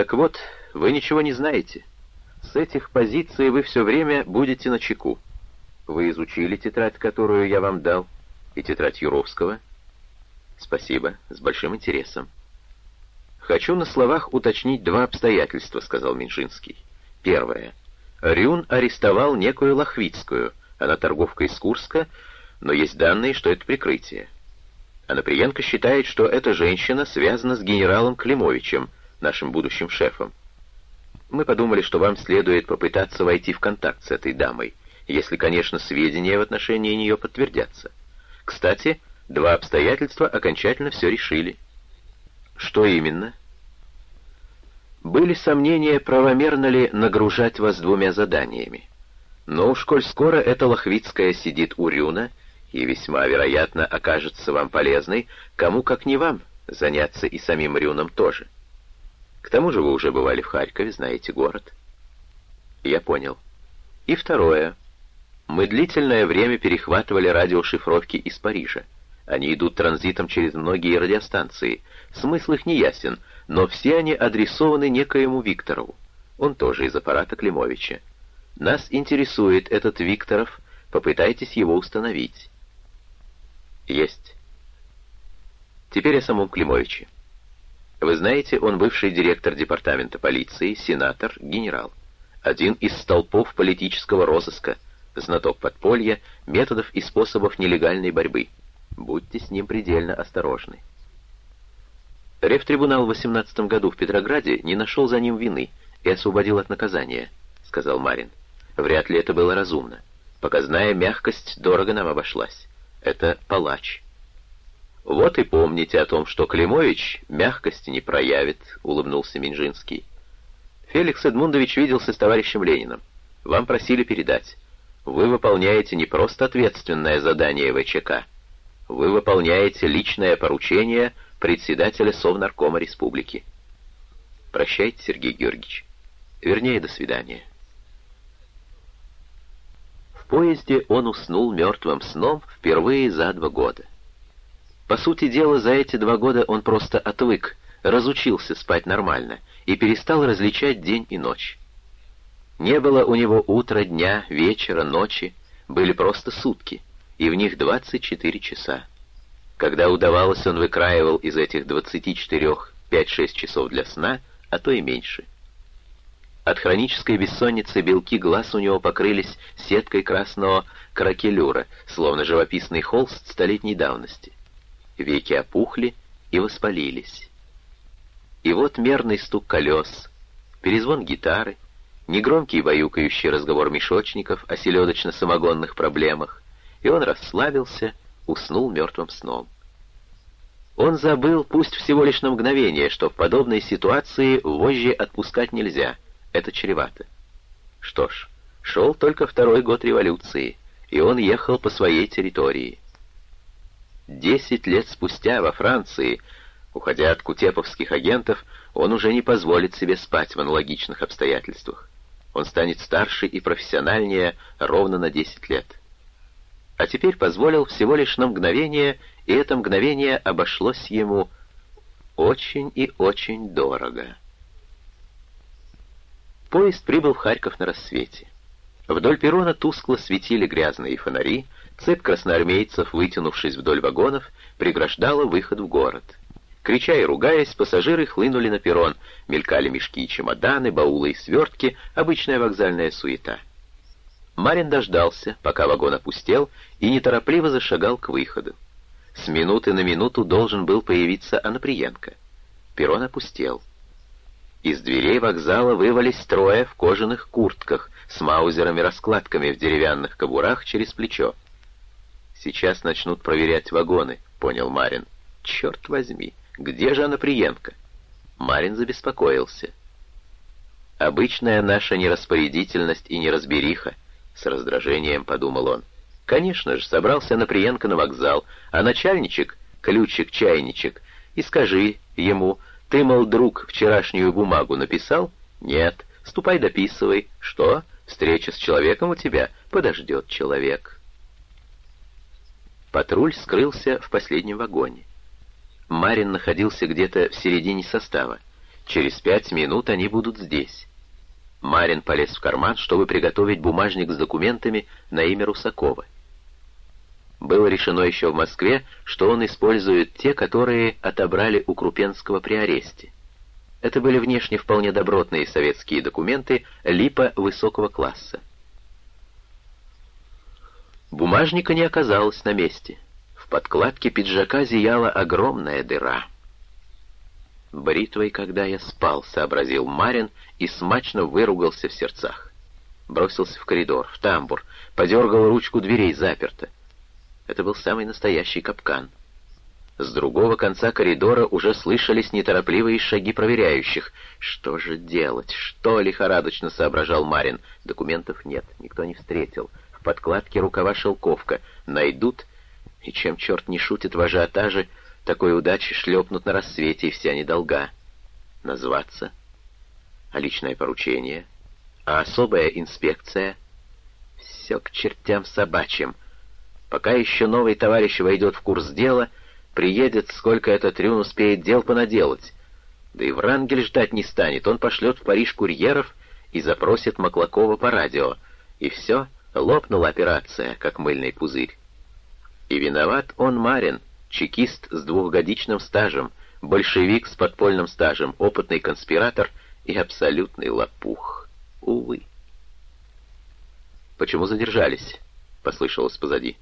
Так вот, вы ничего не знаете. С этих позиций вы все время будете на чеку. Вы изучили тетрадь, которую я вам дал, и тетрадь Юровского? Спасибо, с большим интересом. Хочу на словах уточнить два обстоятельства, сказал Минжинский. Первое. Рюн арестовал некую Лохвицкую, она торговка из Курска, но есть данные, что это прикрытие. Анаприенко считает, что эта женщина связана с генералом Климовичем, нашим будущим шефом. Мы подумали, что вам следует попытаться войти в контакт с этой дамой, если, конечно, сведения в отношении нее подтвердятся. Кстати, два обстоятельства окончательно все решили. Что именно? Были сомнения, правомерно ли нагружать вас двумя заданиями. Но уж коль скоро эта Лохвицкая сидит у Рюна и весьма вероятно окажется вам полезной, кому как не вам заняться и самим Рюном тоже. — к тому же вы уже бывали в Харькове, знаете город. Я понял. И второе. Мы длительное время перехватывали радиошифровки из Парижа. Они идут транзитом через многие радиостанции. Смысл их не ясен, но все они адресованы некоему Викторову. Он тоже из аппарата Климовича. Нас интересует этот Викторов, попытайтесь его установить. Есть. Теперь о самом Климовиче. Вы знаете, он бывший директор департамента полиции, сенатор, генерал. Один из столпов политического розыска, знаток подполья, методов и способов нелегальной борьбы. Будьте с ним предельно осторожны. Ревтрибунал в 18 году в Петрограде не нашел за ним вины и освободил от наказания, сказал Марин. Вряд ли это было разумно. Показная мягкость дорого нам обошлась. Это палач. «Вот и помните о том, что Климович мягкости не проявит», — улыбнулся Минжинский. «Феликс Эдмундович виделся с товарищем Лениным. Вам просили передать. Вы выполняете не просто ответственное задание ВЧК. Вы выполняете личное поручение председателя Совнаркома Республики. Прощайте, Сергей Георгиевич. Вернее, до свидания». В поезде он уснул мертвым сном впервые за два года. По сути дела, за эти два года он просто отвык, разучился спать нормально и перестал различать день и ночь. Не было у него утра, дня, вечера, ночи, были просто сутки, и в них 24 часа. Когда удавалось, он выкраивал из этих 24 5-6 часов для сна, а то и меньше. От хронической бессонницы белки глаз у него покрылись сеткой красного кракелюра, словно живописный холст столетней давности веки опухли и воспалились. И вот мерный стук колес, перезвон гитары, негромкий баюкающий разговор мешочников о селедочно-самогонных проблемах, и он расслабился, уснул мертвым сном. Он забыл, пусть всего лишь на мгновение, что в подобной ситуации вожжи отпускать нельзя, это чревато. Что ж, шел только второй год революции, и он ехал по своей территории. Десять лет спустя во Франции, уходя от кутеповских агентов, он уже не позволит себе спать в аналогичных обстоятельствах. Он станет старше и профессиональнее ровно на десять лет. А теперь позволил всего лишь на мгновение, и это мгновение обошлось ему очень и очень дорого. Поезд прибыл в Харьков на рассвете. Вдоль перрона тускло светили грязные фонари, Цепь красноармейцев, вытянувшись вдоль вагонов, преграждала выход в город. Крича и ругаясь, пассажиры хлынули на перрон, мелькали мешки и чемоданы, баулы и свертки, обычная вокзальная суета. Марин дождался, пока вагон опустел, и неторопливо зашагал к выходу. С минуты на минуту должен был появиться Анаприенко. Перрон опустел. Из дверей вокзала вывались трое в кожаных куртках с маузерами-раскладками в деревянных кобурах через плечо. Сейчас начнут проверять вагоны, понял Марин. Черт возьми, где же Анаприенко? Марин забеспокоился. Обычная наша нераспорядительность и неразбериха, с раздражением подумал он. Конечно же, собрался Наприенко на вокзал, а начальничек, ключик-чайничек, и скажи ему, ты, мол, друг, вчерашнюю бумагу написал? Нет, ступай дописывай. Что? Встреча с человеком у тебя? Подождет человек. Патруль скрылся в последнем вагоне. Марин находился где-то в середине состава. Через пять минут они будут здесь. Марин полез в карман, чтобы приготовить бумажник с документами на имя Русакова. Было решено еще в Москве, что он использует те, которые отобрали у Крупенского при аресте. Это были внешне вполне добротные советские документы липа высокого класса. Бумажника не оказалось на месте. В подкладке пиджака зияла огромная дыра. «Бритвой, когда я спал», — сообразил Марин и смачно выругался в сердцах. Бросился в коридор, в тамбур, подергал ручку дверей заперто. Это был самый настоящий капкан. С другого конца коридора уже слышались неторопливые шаги проверяющих. «Что же делать? Что?» — лихорадочно соображал Марин. Документов нет, никто не встретил. В подкладке рукава шелковка. Найдут, и чем черт не шутит в ажиотаже, такой удачи шлепнут на рассвете и вся недолга. Назваться? А личное поручение? А особая инспекция? Все к чертям собачьим. Пока еще новый товарищ войдет в курс дела, приедет, сколько этот Рюн успеет дел понаделать. Да и Врангель ждать не станет, он пошлет в Париж курьеров и запросит Маклакова по радио. И все, лопнула операция, как мыльный пузырь. И виноват он Марин, чекист с двухгодичным стажем, большевик с подпольным стажем, опытный конспиратор и абсолютный лопух. Увы. «Почему задержались?» — послышалось позади.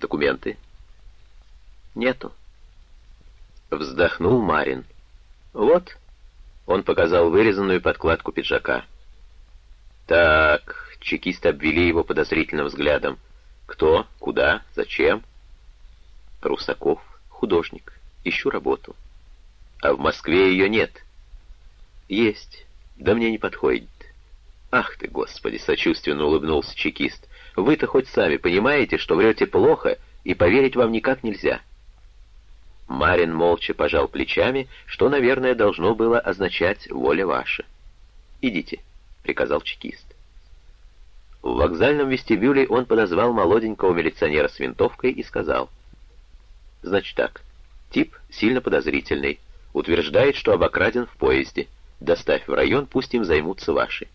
«Документы?» «Нету». Вздохнул Марин. «Вот». Он показал вырезанную подкладку пиджака. «Так...» — чекисты обвели его подозрительным взглядом. «Кто? Куда? Зачем?» Русаков, художник. Ищу работу. А в Москве ее нет. Есть. Да мне не подходит. Ах ты, Господи, сочувственно улыбнулся чекист. Вы-то хоть сами понимаете, что врете плохо, и поверить вам никак нельзя. Марин молча пожал плечами, что, наверное, должно было означать «воля ваша». «Идите», — приказал чекист. В вокзальном вестибюле он подозвал молоденького милиционера с винтовкой и сказал — Значит так. Тип сильно подозрительный. Утверждает, что обокраден в поезде. Доставь в район, пусть им займутся ваши.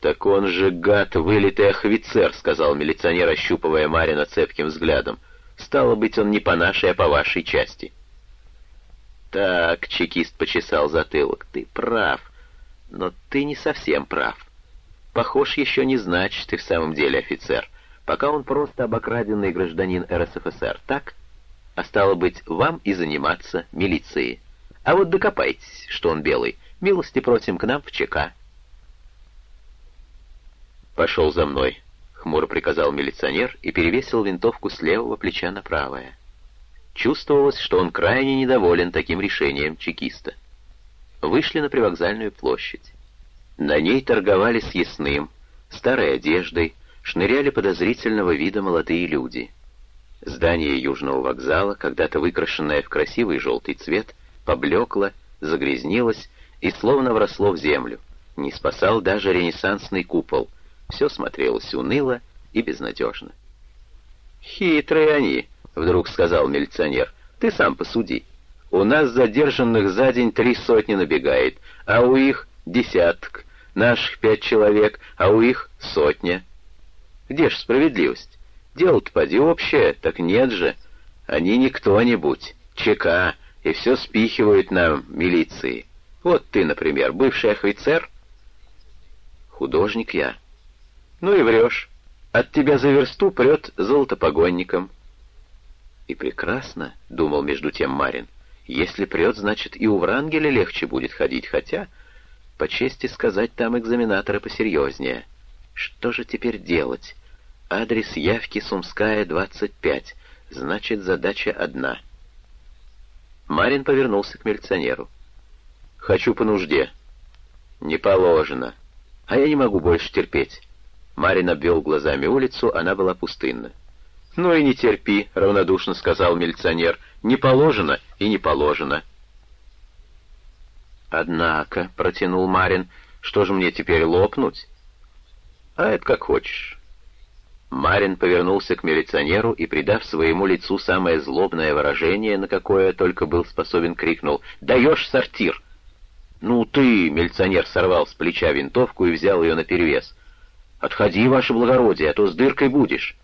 «Так он же, гад, вылитый офицер», — сказал милиционер, ощупывая Марина цепким взглядом. «Стало быть, он не по нашей, а по вашей части». «Так», — чекист почесал затылок, — «ты прав, но ты не совсем прав. Похож еще не значит, ты в самом деле офицер. Пока он просто обокраденный гражданин РСФСР, так?» а стало быть, вам и заниматься милицией. А вот докопайтесь, что он белый, милости просим к нам в ЧК. «Пошел за мной», — хмуро приказал милиционер и перевесил винтовку с левого плеча на правое. Чувствовалось, что он крайне недоволен таким решением чекиста. Вышли на привокзальную площадь. На ней торговали с ясным, старой одеждой, шныряли подозрительного вида молодые люди — Здание Южного вокзала, когда-то выкрашенное в красивый желтый цвет, поблекло, загрязнилось и словно вросло в землю. Не спасал даже ренессансный купол. Все смотрелось уныло и безнадежно. «Хитрые они», — вдруг сказал милиционер. «Ты сам посуди. У нас задержанных за день три сотни набегает, а у их десяток, наших пять человек, а у их сотня. Где ж справедливость?» Дело-то поди общее, так нет же. Они не кто-нибудь, ЧК, и все спихивают нам, милиции. Вот ты, например, бывший офицер. Художник я. Ну и врешь. От тебя за версту прет золотопогонником. И прекрасно, — думал между тем Марин. Если прет, значит, и у Врангеля легче будет ходить, хотя, по чести сказать, там экзаменаторы посерьезнее. Что же теперь делать? Адрес явки Сумская, 25. Значит, задача одна. Марин повернулся к милиционеру. «Хочу по нужде». «Не положено. А я не могу больше терпеть». Марин обвел глазами улицу, она была пустынна. «Ну и не терпи», — равнодушно сказал милиционер. «Не положено и не положено». «Однако», — протянул Марин, — «что же мне теперь лопнуть?» «А это как хочешь. Марин повернулся к милиционеру и, придав своему лицу самое злобное выражение, на какое только был способен, крикнул «Даешь сортир!» «Ну ты!» — милиционер сорвал с плеча винтовку и взял ее наперевес. «Отходи, ваше благородие, а то с дыркой будешь!»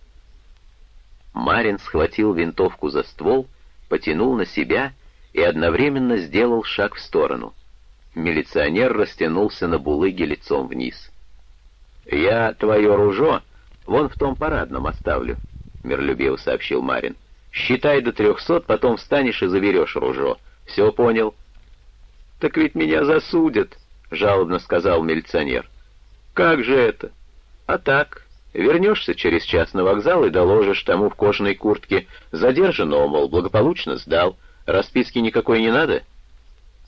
Марин схватил винтовку за ствол, потянул на себя и одновременно сделал шаг в сторону. Милиционер растянулся на булыге лицом вниз. «Я твое ружо вон в том парадном оставлю», — миролюбиво сообщил Марин. «Считай до трехсот, потом встанешь и заберешь ружо. Все понял?» «Так ведь меня засудят», — жалобно сказал милиционер. «Как же это?» «А так, вернешься через час на вокзал и доложишь тому в кожаной куртке. Задержанного, мол, благополучно сдал. Расписки никакой не надо?»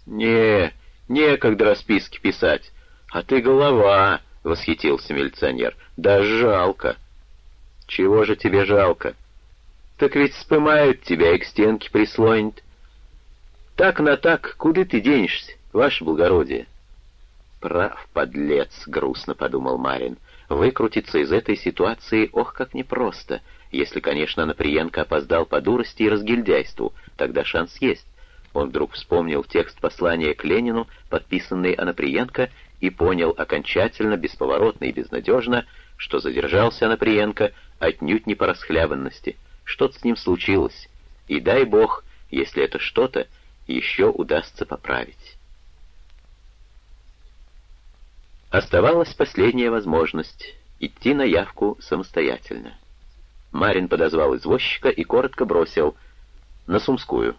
«Не, некогда расписки писать. А ты голова», — восхитился милиционер. «Да жалко». «Чего же тебе жалко?» «Так ведь спымают тебя и к стенке прислонят. Так на так, куда ты денешься, ваше благородие? Прав, подлец, грустно подумал Марин. Выкрутиться из этой ситуации, ох, как непросто. Если, конечно, Наприенко опоздал по дурости и разгильдяйству, тогда шанс есть. Он вдруг вспомнил текст послания к Ленину, подписанный Анаприенко, и понял окончательно, бесповоротно и безнадежно, что задержался Анаприенко отнюдь не по расхлябанности. Что-то с ним случилось. И дай бог, если это что-то, еще удастся поправить. Оставалась последняя возможность — идти на явку самостоятельно. Марин подозвал извозчика и коротко бросил «на Сумскую».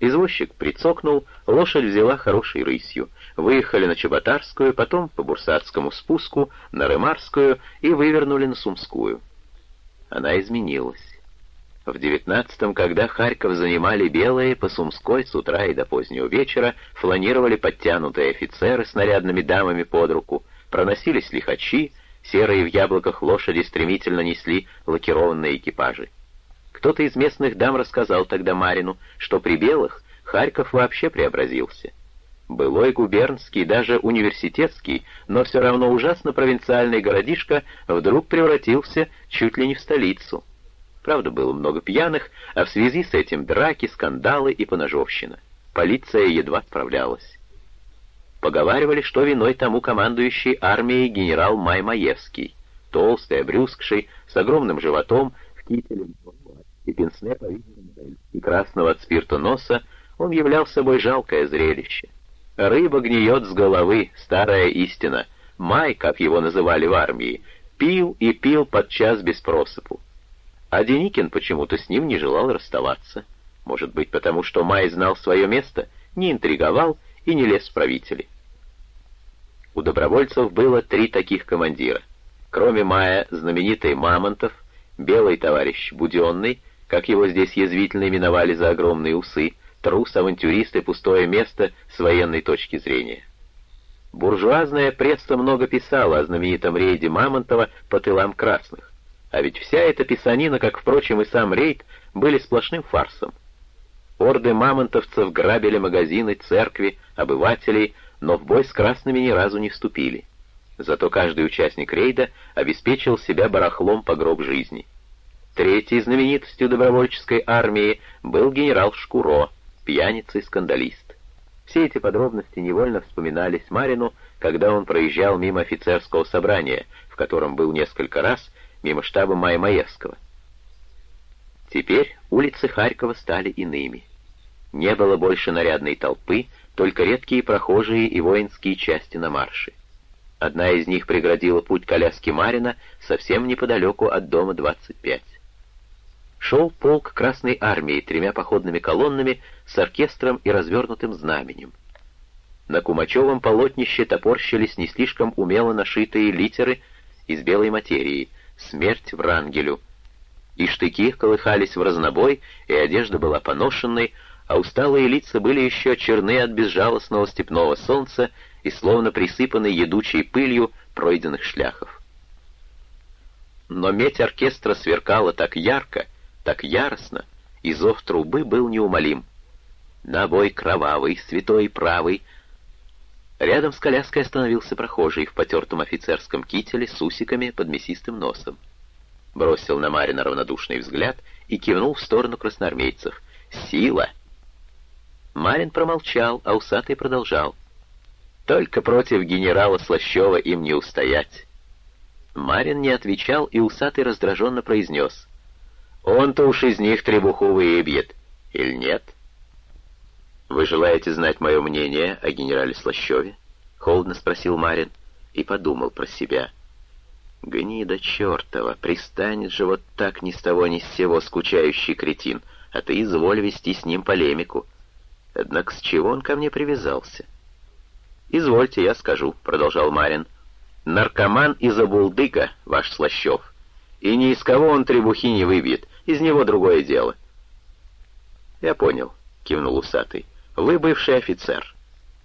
Извозчик прицокнул, лошадь взяла хорошей рысью. Выехали на Чеботарскую, потом по Бурсатскому спуску, на Рымарскую и вывернули на Сумскую. Она изменилась. В девятнадцатом, когда Харьков занимали белые, по Сумской с утра и до позднего вечера фланировали подтянутые офицеры с нарядными дамами под руку, проносились лихачи, серые в яблоках лошади стремительно несли лакированные экипажи. Кто-то из местных дам рассказал тогда Марину, что при белых Харьков вообще преобразился. Былой губернский, даже университетский, но все равно ужасно провинциальный городишко вдруг превратился чуть ли не в столицу — Правда, было много пьяных, а в связи с этим драки, скандалы и поножовщина. Полиция едва справлялась. Поговаривали, что виной тому командующий армией генерал Маймаевский, толстый, обрюзгший, с огромным животом, в кителе и пенсне и красного от спирта носа, он являл собой жалкое зрелище. Рыба гниет с головы, старая истина. Май, как его называли в армии, пил и пил подчас без просыпу. А Деникин почему-то с ним не желал расставаться. Может быть, потому что Май знал свое место, не интриговал и не лез в правители. У добровольцев было три таких командира. Кроме Мая, знаменитый Мамонтов, белый товарищ Буденный, как его здесь язвительно именовали за огромные усы, трус, авантюрист и пустое место с военной точки зрения. Буржуазная пресса много писала о знаменитом рейде Мамонтова по тылам красных. А ведь вся эта писанина, как, впрочем, и сам рейд, были сплошным фарсом. Орды мамонтовцев грабили магазины, церкви, обывателей, но в бой с красными ни разу не вступили. Зато каждый участник рейда обеспечил себя барахлом по гроб жизни. Третьей знаменитостью добровольческой армии был генерал Шкуро, пьяница и скандалист. Все эти подробности невольно вспоминались Марину, когда он проезжал мимо офицерского собрания, в котором был несколько раз мимо штаба Мая Маевского. Теперь улицы Харькова стали иными. Не было больше нарядной толпы, только редкие прохожие и воинские части на марше. Одна из них преградила путь коляски Марина совсем неподалеку от дома 25. Шел полк Красной Армии тремя походными колоннами с оркестром и развернутым знаменем. На Кумачевом полотнище топорщились не слишком умело нашитые литеры из белой материи — смерть Врангелю. И штыки колыхались в разнобой, и одежда была поношенной, а усталые лица были еще черны от безжалостного степного солнца и словно присыпаны едучей пылью пройденных шляхов. Но медь оркестра сверкала так ярко, так яростно, и зов трубы был неумолим. На бой кровавый, святой правый. Рядом с коляской остановился прохожий в потертом офицерском кителе с усиками под мясистым носом. Бросил на Марина равнодушный взгляд и кивнул в сторону красноармейцев. «Сила!» Марин промолчал, а усатый продолжал. Только против генерала Слащева им не устоять. Марин не отвечал, и усатый раздраженно произнес. «Он-то уж из них требуху выебьет. Или нет?» «Вы желаете знать мое мнение о генерале Слащеве?» — холодно спросил Марин и подумал про себя. «Гнида чертова, пристанет же вот так ни с того ни с сего скучающий кретин, а ты изволь вести с ним полемику. Однако с чего он ко мне привязался?» «Извольте, я скажу», — продолжал Марин. «Наркоман из Абулдыка, ваш Слащев. И ни из кого он требухи не выбьет, из него другое дело». «Я понял», — кивнул усатый. «Вы бывший офицер».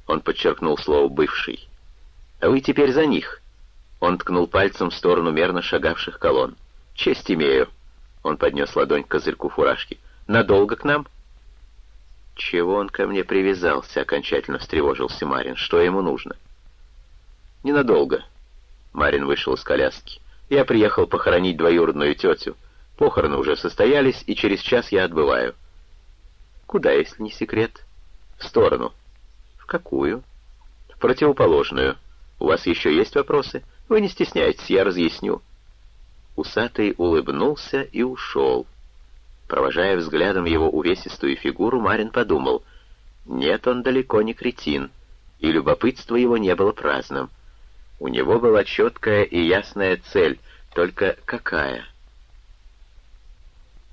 Он подчеркнул слово «бывший». «А вы теперь за них». Он ткнул пальцем в сторону мерно шагавших колонн. «Честь имею». Он поднес ладонь к козырьку фуражки. «Надолго к нам?» «Чего он ко мне привязался?» — окончательно встревожился Марин. «Что ему нужно?» «Ненадолго». Марин вышел из коляски. «Я приехал похоронить двоюродную тетю. Похороны уже состоялись, и через час я отбываю». «Куда, если не секрет?» «В сторону». «В какую?» «В противоположную. У вас еще есть вопросы? Вы не стесняйтесь, я разъясню». Усатый улыбнулся и ушел. Провожая взглядом его увесистую фигуру, Марин подумал, нет, он далеко не кретин, и любопытство его не было праздным. У него была четкая и ясная цель, только какая?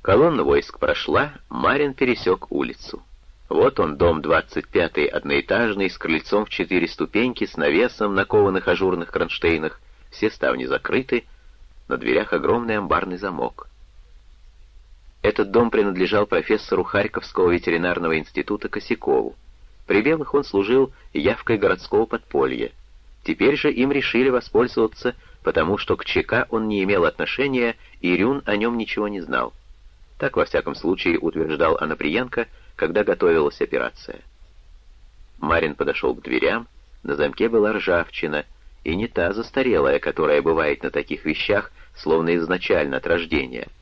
Колонна войск прошла, Марин пересек улицу. Вот он, дом 25-й, одноэтажный, с крыльцом в четыре ступеньки, с навесом на кованых ажурных кронштейнах, все ставни закрыты, на дверях огромный амбарный замок. Этот дом принадлежал профессору Харьковского ветеринарного института Косякову. При белых он служил явкой городского подполья. Теперь же им решили воспользоваться, потому что к ЧК он не имел отношения, и Рюн о нем ничего не знал. Так, во всяком случае, утверждал Анаприенко, когда готовилась операция. Марин подошел к дверям, на замке была ржавчина, и не та застарелая, которая бывает на таких вещах, словно изначально от рождения —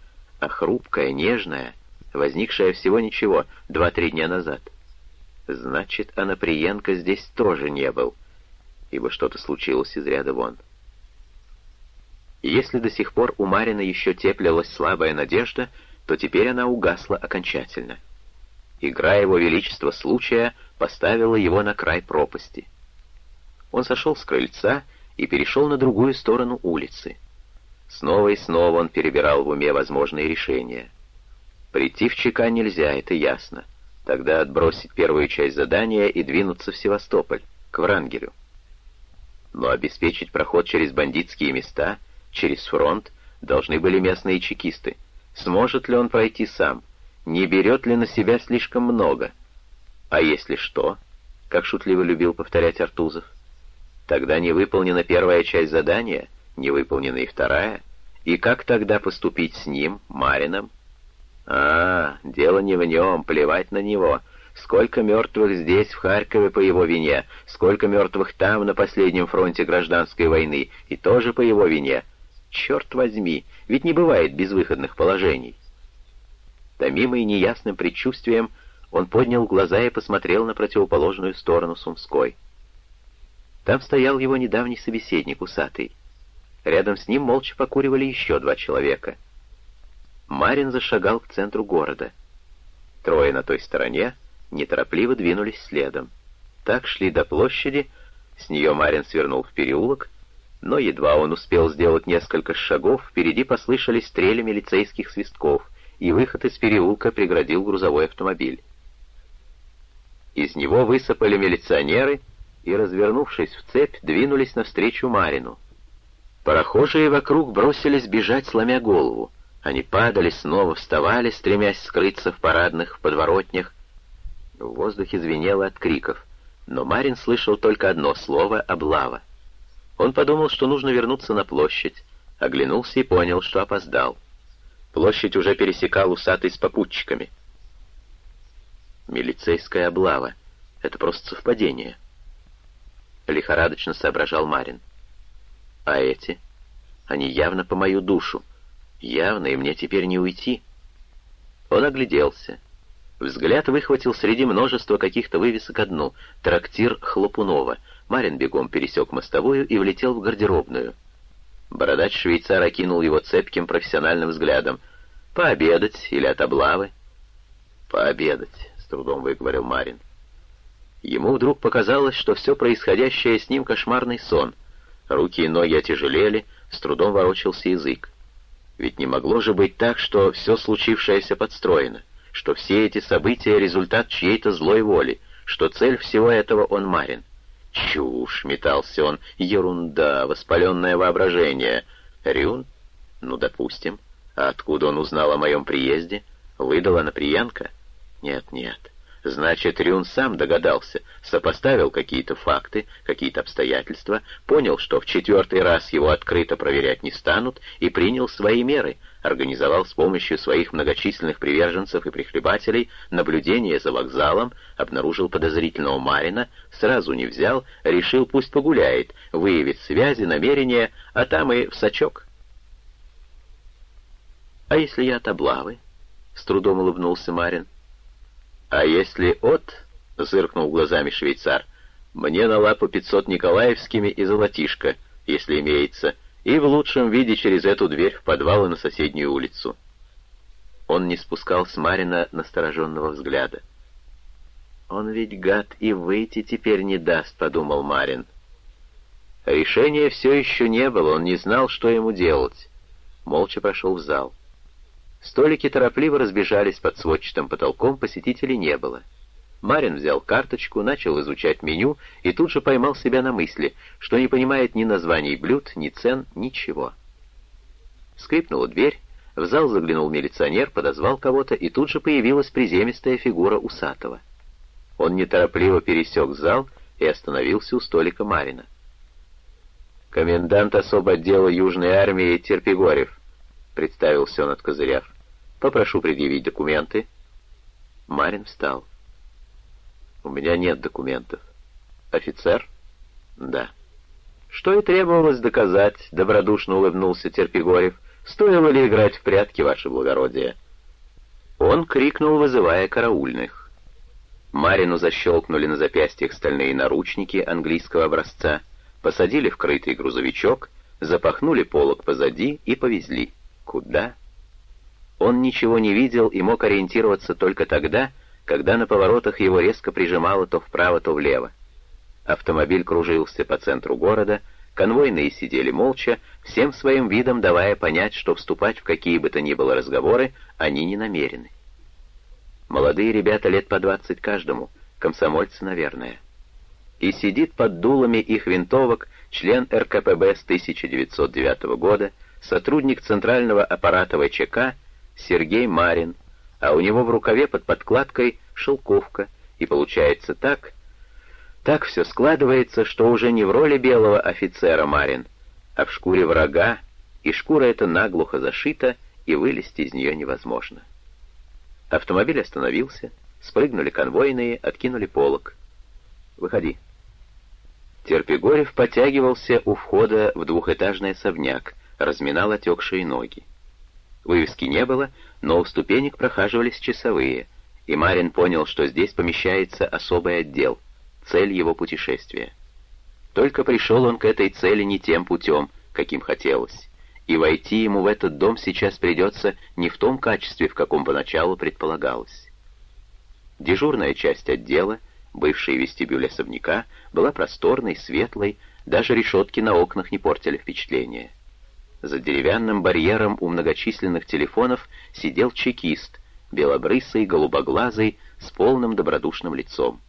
а хрупкая, нежная, возникшая всего ничего, два-три дня назад. Значит, Анаприенко здесь тоже не был, ибо что-то случилось из ряда вон. Если до сих пор у Марина еще теплилась слабая надежда, то теперь она угасла окончательно. Игра его величества случая поставила его на край пропасти. Он сошел с крыльца и перешел на другую сторону улицы. Снова и снова он перебирал в уме возможные решения. Прийти в ЧК нельзя, это ясно. Тогда отбросить первую часть задания и двинуться в Севастополь, к Врангелю. Но обеспечить проход через бандитские места, через фронт, должны были местные чекисты. Сможет ли он пройти сам? Не берет ли на себя слишком много? А если что, как шутливо любил повторять Артузов, тогда не выполнена первая часть задания — не выполнена и вторая. И как тогда поступить с ним, Марином? А, дело не в нем, плевать на него. Сколько мертвых здесь, в Харькове, по его вине, сколько мертвых там, на последнем фронте гражданской войны, и тоже по его вине. Черт возьми, ведь не бывает безвыходных положений. Томимый неясным предчувствием, он поднял глаза и посмотрел на противоположную сторону Сумской. Там стоял его недавний собеседник, усатый. Рядом с ним молча покуривали еще два человека. Марин зашагал к центру города. Трое на той стороне неторопливо двинулись следом. Так шли до площади, с нее Марин свернул в переулок, но едва он успел сделать несколько шагов, впереди послышались стрели милицейских свистков, и выход из переулка преградил грузовой автомобиль. Из него высыпали милиционеры и, развернувшись в цепь, двинулись навстречу Марину. Прохожие вокруг бросились бежать, сломя голову. Они падали, снова вставали, стремясь скрыться в парадных подворотнях. В воздухе звенело от криков, но Марин слышал только одно слово — «облава». Он подумал, что нужно вернуться на площадь, оглянулся и понял, что опоздал. Площадь уже пересекал усатый с попутчиками. Милицейская облава. Это просто совпадение. Лихорадочно соображал Марин. А эти? Они явно по мою душу. Явно, и мне теперь не уйти. Он огляделся. Взгляд выхватил среди множества каких-то вывесок одну — трактир Хлопунова. Марин бегом пересек мостовую и влетел в гардеробную. Бородач-швейцар окинул его цепким профессиональным взглядом. «Пообедать или от облавы?» «Пообедать», — с трудом выговорил Марин. Ему вдруг показалось, что все происходящее с ним кошмарный сон. Руки и ноги отяжелели, с трудом ворочался язык. Ведь не могло же быть так, что все случившееся подстроено, что все эти события — результат чьей-то злой воли, что цель всего этого он Марин. Чушь, метался он, ерунда, воспаленное воображение. Рюн? Ну, допустим. А откуда он узнал о моем приезде? Выдала на приянка? Нет, нет. Значит, Рюн сам догадался, сопоставил какие-то факты, какие-то обстоятельства, понял, что в четвертый раз его открыто проверять не станут, и принял свои меры, организовал с помощью своих многочисленных приверженцев и прихлебателей наблюдение за вокзалом, обнаружил подозрительного Марина, сразу не взял, решил пусть погуляет, выявит связи, намерения, а там и в сачок. «А если я от облавы?» — с трудом улыбнулся Марин. «А если от...» — зыркнул глазами швейцар. «Мне на лапу пятьсот Николаевскими и золотишко, если имеется, и в лучшем виде через эту дверь в подвал и на соседнюю улицу». Он не спускал с Марина настороженного взгляда. «Он ведь, гад, и выйти теперь не даст», — подумал Марин. Решения все еще не было, он не знал, что ему делать. Молча прошел в зал. Столики торопливо разбежались под сводчатым потолком, посетителей не было. Марин взял карточку, начал изучать меню и тут же поймал себя на мысли, что не понимает ни названий блюд, ни цен, ничего. Скрипнула дверь, в зал заглянул милиционер, подозвал кого-то, и тут же появилась приземистая фигура усатого. Он неторопливо пересек зал и остановился у столика Марина. «Комендант особо отдела Южной армии Терпигорев», — представился он, откозыряв. Попрошу предъявить документы». Марин встал. «У меня нет документов». «Офицер?» «Да». «Что и требовалось доказать», — добродушно улыбнулся Терпигорев. «Стоило ли играть в прятки, ваше благородие?» Он крикнул, вызывая караульных. Марину защелкнули на запястьях стальные наручники английского образца, посадили в крытый грузовичок, запахнули полок позади и повезли. Куда? Он ничего не видел и мог ориентироваться только тогда, когда на поворотах его резко прижимало то вправо, то влево. Автомобиль кружился по центру города, конвойные сидели молча, всем своим видом давая понять, что вступать в какие бы то ни было разговоры они не намерены. Молодые ребята лет по двадцать каждому, комсомольцы, наверное. И сидит под дулами их винтовок член РКПБ с 1909 года, сотрудник Центрального аппарата ВЧК Сергей Марин, а у него в рукаве под подкладкой шелковка, и получается так... Так все складывается, что уже не в роли белого офицера Марин, а в шкуре врага, и шкура эта наглухо зашита, и вылезти из нее невозможно. Автомобиль остановился, спрыгнули конвойные, откинули полог. «Выходи». Терпигорев потягивался у входа в двухэтажный особняк, разминал отекшие ноги. Вывески не было, но у ступенек прохаживались часовые, и Марин понял, что здесь помещается особый отдел, цель его путешествия. Только пришел он к этой цели не тем путем, каким хотелось, и войти ему в этот дом сейчас придется не в том качестве, в каком поначалу предполагалось. Дежурная часть отдела, бывший вестибюль особняка, была просторной, светлой, даже решетки на окнах не портили впечатление. За деревянным барьером у многочисленных телефонов сидел чекист, белобрысый, голубоглазый, с полным добродушным лицом.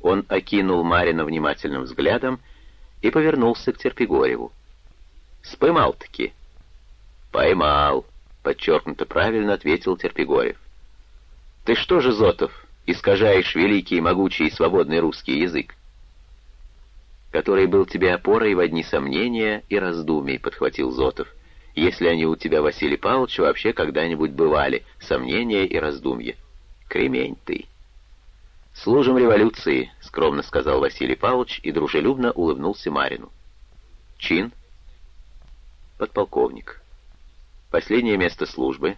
Он окинул Марина внимательным взглядом и повернулся к Терпигореву. «Споймал-таки». «Поймал», — подчеркнуто правильно ответил Терпигорев. «Ты что же, Зотов, искажаешь великий, могучий и свободный русский язык? который был тебе опорой в одни сомнения и раздумий», — подхватил Зотов. «Если они у тебя, Василий Павлович, вообще когда-нибудь бывали, сомнения и раздумья. Кремень ты». «Служим революции», — скромно сказал Василий Павлович и дружелюбно улыбнулся Марину. «Чин?» «Подполковник». «Последнее место службы?»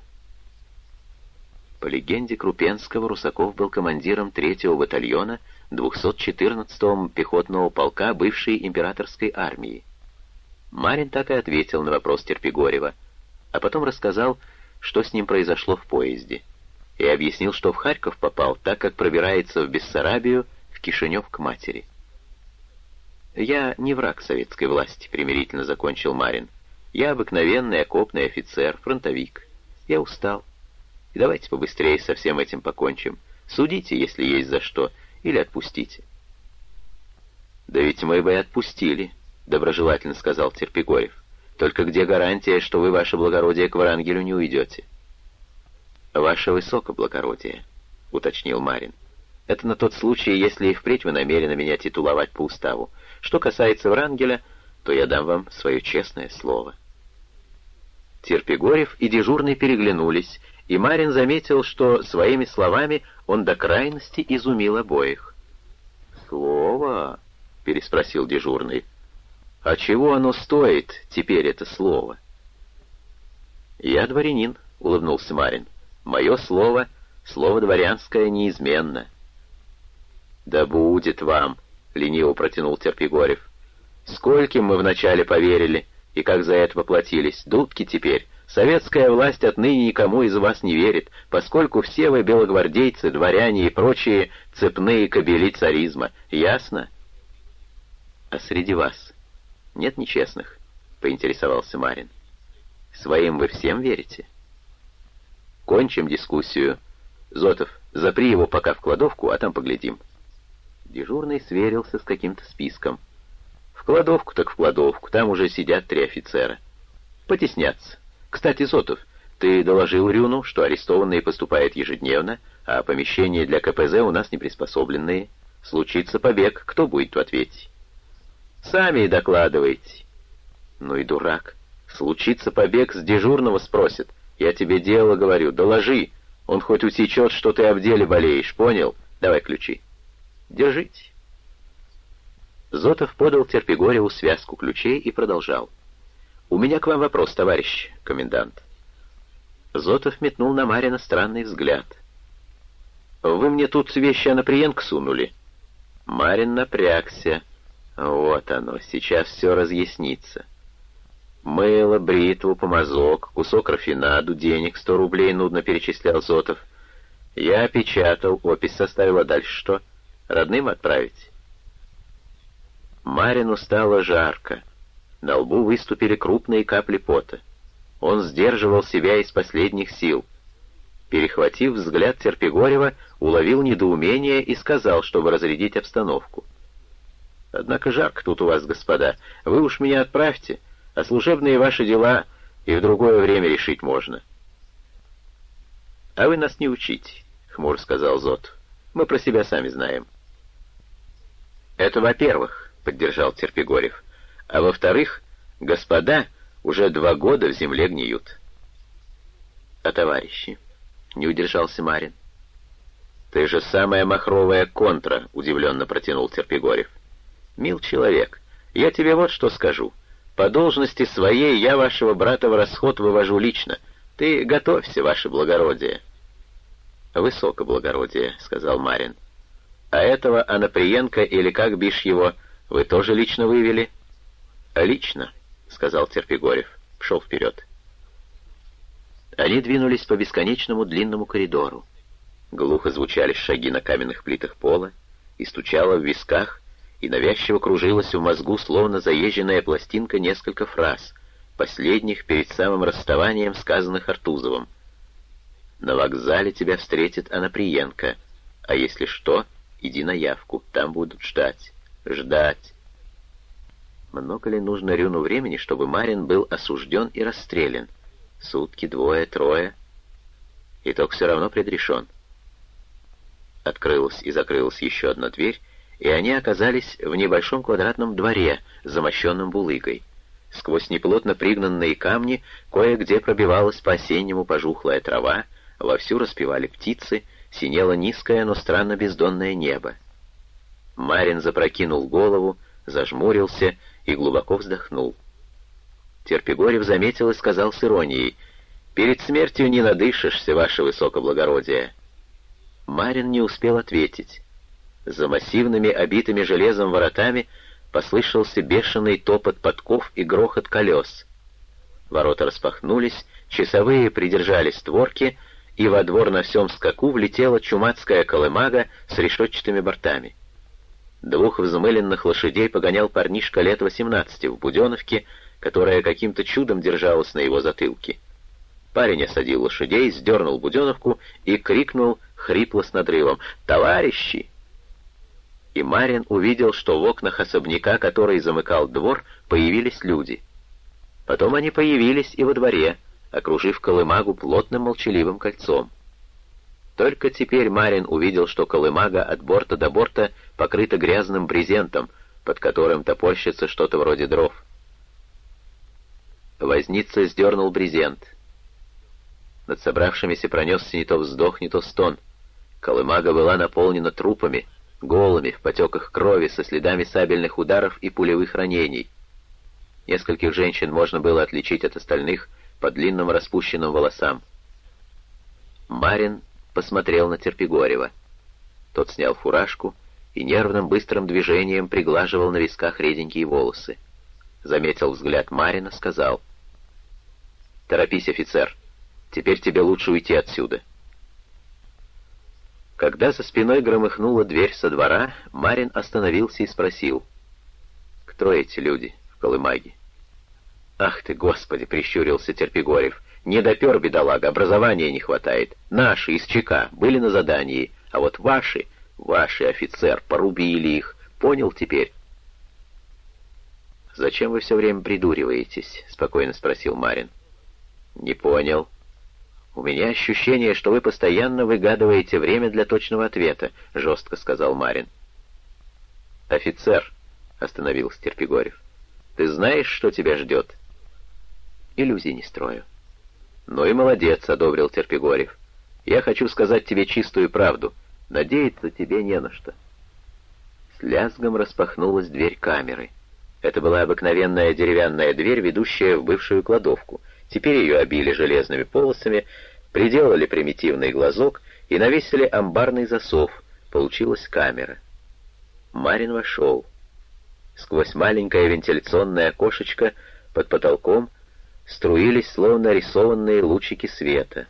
По легенде Крупенского, Русаков был командиром третьего батальона 214-го пехотного полка бывшей императорской армии. Марин так и ответил на вопрос Терпигорева, а потом рассказал, что с ним произошло в поезде, и объяснил, что в Харьков попал, так как пробирается в Бессарабию, в Кишинев к матери. «Я не враг советской власти», — примирительно закончил Марин. «Я обыкновенный окопный офицер, фронтовик. Я устал. И давайте побыстрее со всем этим покончим. Судите, если есть за что, или отпустите». «Да ведь мы бы и отпустили», — доброжелательно сказал Терпигорев. «Только где гарантия, что вы, ваше благородие, к Врангелю не уйдете?» «Ваше высокоблагородие», — уточнил Марин. «Это на тот случай, если и впредь вы намерены меня титуловать по уставу. Что касается Врангеля, то я дам вам свое честное слово». Терпигорев и дежурный переглянулись, и Марин заметил, что своими словами он до крайности изумил обоих. «Слово?» — переспросил дежурный. «А чего оно стоит, теперь это слово?» «Я дворянин», — улыбнулся Марин. «Мое слово, слово дворянское, неизменно». «Да будет вам», — лениво протянул Терпигорев. «Скольким мы вначале поверили, и как за это поплатились. Дудки теперь. Советская власть отныне никому из вас не верит, поскольку все вы белогвардейцы, дворяне и прочие цепные кобели царизма. Ясно?» «А среди вас нет нечестных?» — поинтересовался Марин. «Своим вы всем верите?» «Кончим дискуссию. Зотов, запри его пока в кладовку, а там поглядим». Дежурный сверился с каким-то списком. Кладовку так в кладовку, там уже сидят три офицера. Потеснятся. Кстати, Зотов, ты доложил Рюну, что арестованные поступают ежедневно, а помещения для КПЗ у нас не приспособленные. Случится побег, кто будет в ответе? Сами и докладывайте. Ну и дурак. Случится побег, с дежурного спросит. Я тебе дело говорю, доложи. Он хоть усечет, что ты об деле болеешь, понял? Давай ключи. Держите». Зотов подал Терпигореву связку ключей и продолжал. «У меня к вам вопрос, товарищ комендант». Зотов метнул на Марина странный взгляд. «Вы мне тут вещи Анаприенко сунули?» Марин напрягся. Вот оно, сейчас все разъяснится. Мыло, бритву, помазок, кусок рафинаду, денег, сто рублей нудно перечислял Зотов. Я опечатал, опись составила, дальше что? — Родным отправить?» Марину стало жарко. На лбу выступили крупные капли пота. Он сдерживал себя из последних сил. Перехватив взгляд Терпигорева, уловил недоумение и сказал, чтобы разрядить обстановку. «Однако жарко тут у вас, господа. Вы уж меня отправьте, а служебные ваши дела и в другое время решить можно». «А вы нас не учите», — хмур сказал Зот. «Мы про себя сами знаем». «Это во-первых», — поддержал Терпигорев. «А во-вторых, господа уже два года в земле гниют». «А товарищи?» — не удержался Марин. «Ты же самая махровая контра», — удивленно протянул Терпигорев. «Мил человек, я тебе вот что скажу. По должности своей я вашего брата в расход вывожу лично. Ты готовься, ваше благородие». «Высокоблагородие», — сказал Марин. А этого Анаприенко, или как бишь его, вы тоже лично вывели? Лично, сказал Терпигорев. Шел вперед. Они двинулись по бесконечному длинному коридору. Глухо звучали шаги на каменных плитах пола, и стучало в висках, и навязчиво кружилась в мозгу, словно заезженная пластинка, несколько фраз, последних перед самым расставанием, сказанных Артузовым. «На вокзале тебя встретит Анаприенко, а если что, Иди на явку, там будут ждать. Ждать. Много ли нужно Рюну времени, чтобы Марин был осужден и расстрелян? Сутки, двое, трое. Итог все равно предрешен. Открылась и закрылась еще одна дверь, и они оказались в небольшом квадратном дворе, замощенном булыгой. Сквозь неплотно пригнанные камни кое-где пробивалась по-осеннему пожухлая трава, вовсю распевали птицы, синело низкое, но странно бездонное небо. Марин запрокинул голову, зажмурился и глубоко вздохнул. Терпигорев заметил и сказал с иронией, «Перед смертью не надышишься, ваше высокоблагородие». Марин не успел ответить. За массивными, обитыми железом воротами послышался бешеный топот подков и грохот колес. Ворота распахнулись, часовые придержали створки, и во двор на всем скаку влетела чумацкая колымага с решетчатыми бортами. Двух взмыленных лошадей погонял парнишка лет восемнадцати в буденовке, которая каким-то чудом держалась на его затылке. Парень осадил лошадей, сдернул буденовку и крикнул хрипло с надрывом «Товарищи!». И Марин увидел, что в окнах особняка, который замыкал двор, появились люди. Потом они появились и во дворе, окружив колымагу плотным молчаливым кольцом. Только теперь Марин увидел, что колымага от борта до борта покрыта грязным брезентом, под которым топорщится что-то вроде дров. Возница сдернул брезент. Над собравшимися пронесся не то вздох, не то стон. Колымага была наполнена трупами, голыми, в потеках крови, со следами сабельных ударов и пулевых ранений. Нескольких женщин можно было отличить от остальных по длинным распущенным волосам. Марин посмотрел на Терпигорева. Тот снял фуражку и нервным быстрым движением приглаживал на висках реденькие волосы. Заметил взгляд Марина, сказал. «Торопись, офицер. Теперь тебе лучше уйти отсюда». Когда за спиной громыхнула дверь со двора, Марин остановился и спросил. «Кто эти люди в Колымаге?» «Ах ты, Господи!» — прищурился Терпигорев. Не допер, бедолага, образования не хватает. Наши из ЧК были на задании, а вот ваши, ваши офицер, порубили их. Понял теперь? «Зачем вы все время придуриваетесь?» — спокойно спросил Марин. «Не понял. У меня ощущение, что вы постоянно выгадываете время для точного ответа», — жестко сказал Марин. «Офицер», — остановился Терпигорев, — «ты знаешь, что тебя ждет?» «Иллюзий не строю». «Ну и молодец», — одобрил Терпигорев. «Я хочу сказать тебе чистую правду. Надеяться тебе не на что». С лязгом распахнулась дверь камеры. Это была обыкновенная деревянная дверь, ведущая в бывшую кладовку. Теперь ее обили железными полосами, приделали примитивный глазок и навесили амбарный засов. Получилась камера. Марин вошел. Сквозь маленькое вентиляционное окошечко под потолком струились словно рисованные лучики света.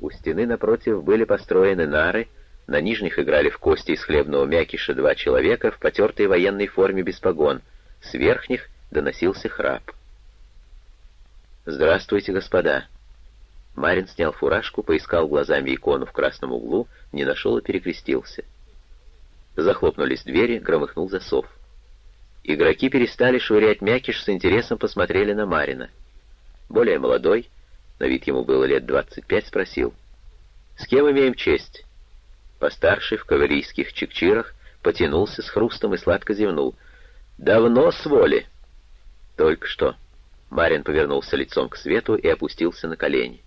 У стены напротив были построены нары, на нижних играли в кости из хлебного мякиша два человека в потертой военной форме без погон, с верхних доносился храп. «Здравствуйте, господа!» Марин снял фуражку, поискал глазами икону в красном углу, не нашел и перекрестился. Захлопнулись двери, громыхнул засов. Игроки перестали швырять мякиш, с интересом посмотрели на Марина — более молодой, на вид ему было лет двадцать пять, спросил. «С кем имеем честь?» Постарший в кавалерийских чекчирах потянулся с хрустом и сладко зевнул. «Давно с воли?» «Только что». Марин повернулся лицом к свету и опустился на колени.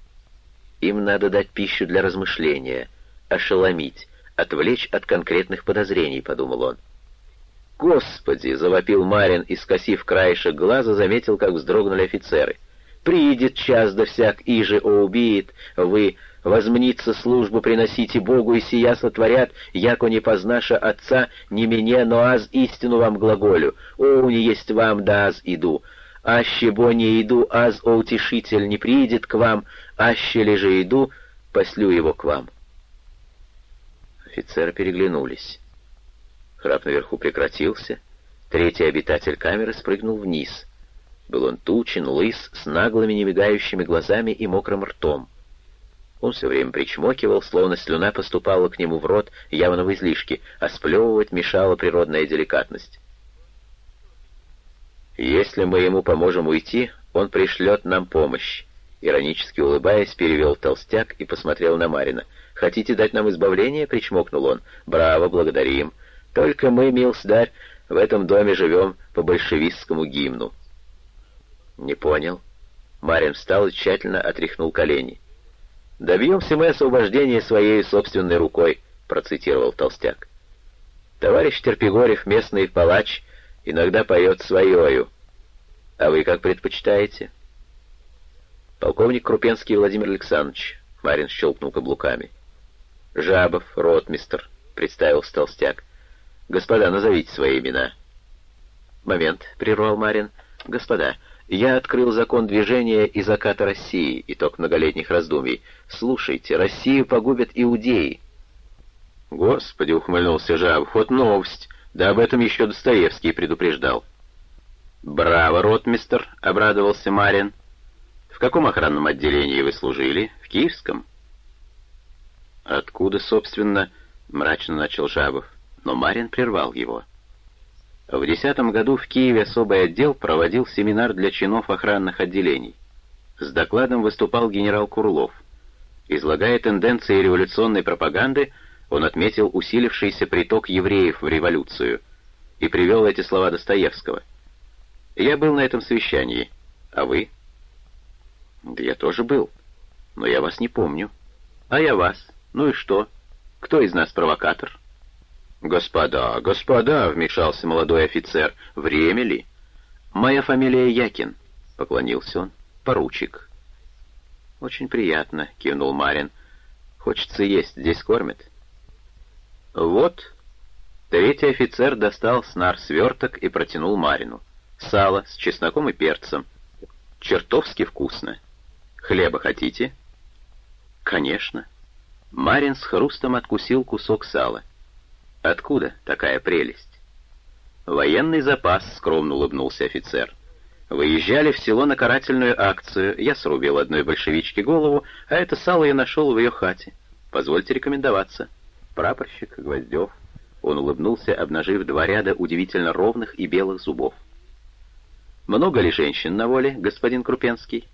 «Им надо дать пищу для размышления, ошеломить, отвлечь от конкретных подозрений», — подумал он. «Господи!» — завопил Марин и, скосив краешек глаза, заметил, как вздрогнули офицеры — Приидет час да всяк иже убиет, вы возмнится службу приносите Богу, и сия сотворят, яко не познаша Отца, не мне, но аз истину вам глаголю. О, не есть вам, да аз иду. Аще бо не иду, аз, о утешитель, не приидет к вам, аще же иду, послю его к вам. Офицеры переглянулись. Храп наверху прекратился. Третий обитатель камеры спрыгнул вниз — был он тучен, лыс, с наглыми немигающими глазами и мокрым ртом. Он все время причмокивал, словно слюна поступала к нему в рот явно в излишке, а сплевывать мешала природная деликатность. «Если мы ему поможем уйти, он пришлет нам помощь», — иронически улыбаясь, перевел толстяк и посмотрел на Марина. «Хотите дать нам избавление?» — причмокнул он. «Браво, благодарим. Только мы, милсдарь, в этом доме живем по большевистскому гимну». «Не понял». Марин встал и тщательно отряхнул колени. «Добьемся мы освобождения своей собственной рукой», — процитировал Толстяк. «Товарищ Терпигорев, местный палач, иногда поет своею. А вы как предпочитаете?» «Полковник Крупенский Владимир Александрович», — Марин щелкнул каблуками. «Жабов, ротмистр», — представился Толстяк. Господа, назовите свои имена. Момент, прервал Марин. Господа, я открыл закон движения и заката России, итог многолетних раздумий. Слушайте, Россию погубят иудеи. Господи, ухмыльнулся Жаб, вот новость. Да об этом еще Достоевский предупреждал. «Браво, ротмистер!» — обрадовался Марин. «В каком охранном отделении вы служили? В Киевском?» «Откуда, собственно?» — мрачно начал Жабов, но Марин прервал его. В десятом году в Киеве особый отдел проводил семинар для чинов охранных отделений. С докладом выступал генерал Курлов. Излагая тенденции революционной пропаганды, он отметил усилившийся приток евреев в революцию и привел эти слова Достоевского. «Я был на этом совещании. А вы?» «Да я тоже был. Но я вас не помню. А я вас. Ну и что? Кто из нас провокатор?» «Господа, господа!» — вмешался молодой офицер. «Время ли?» «Моя фамилия Якин», — поклонился он. «Поручик». «Очень приятно», — кивнул Марин. «Хочется есть, здесь кормят». «Вот». Третий офицер достал снар сверток и протянул Марину. Сало с чесноком и перцем. Чертовски вкусно. Хлеба хотите? Конечно. Марин с хрустом откусил кусок сала. Откуда такая прелесть? Военный запас, скромно улыбнулся офицер. Выезжали в село на карательную акцию, я срубил одной большевичке голову, а это сало я нашел в ее хате. Позвольте рекомендоваться. Прапорщик Гвоздев. Он улыбнулся, обнажив два ряда удивительно ровных и белых зубов. «Много ли женщин на воле, господин Крупенский?»